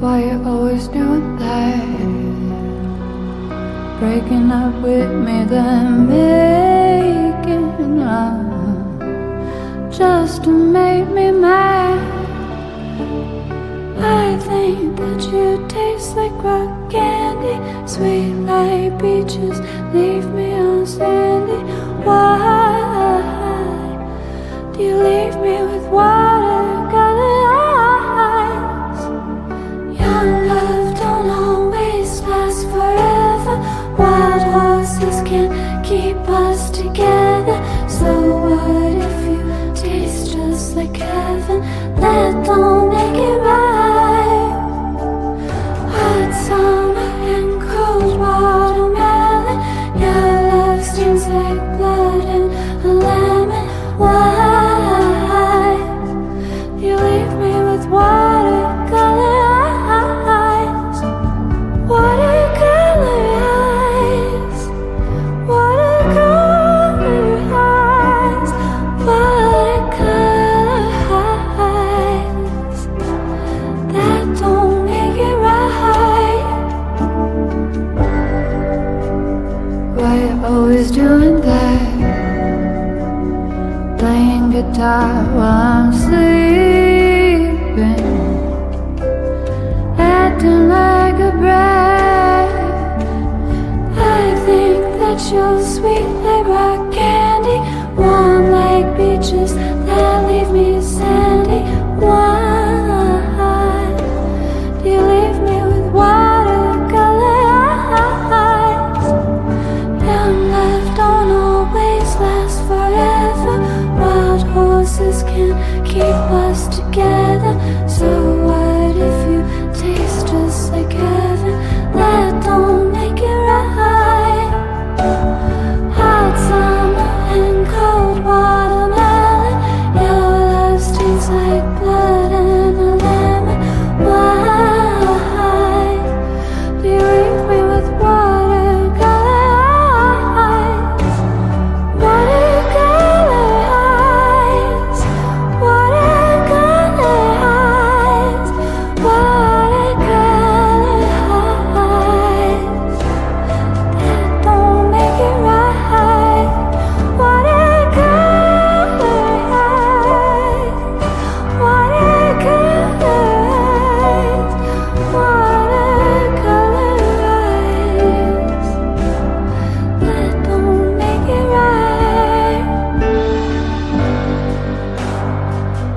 Why you always doing that? Breaking up with me, then making love just to make me mad. I think that you taste like rock candy, sweet like peaches. Leave me on sandy. Why do you leave me with watercolor like heaven? That don't make it right. Hot summer and cold watermelon. Your love stings like blood and a lemon. Why you leave me with watercolor doing that? Playing guitar while I'm sleeping, horses can't keep us together.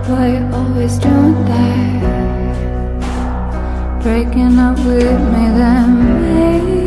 Why you always doing that? Breaking up with me, then love